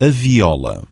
a viola.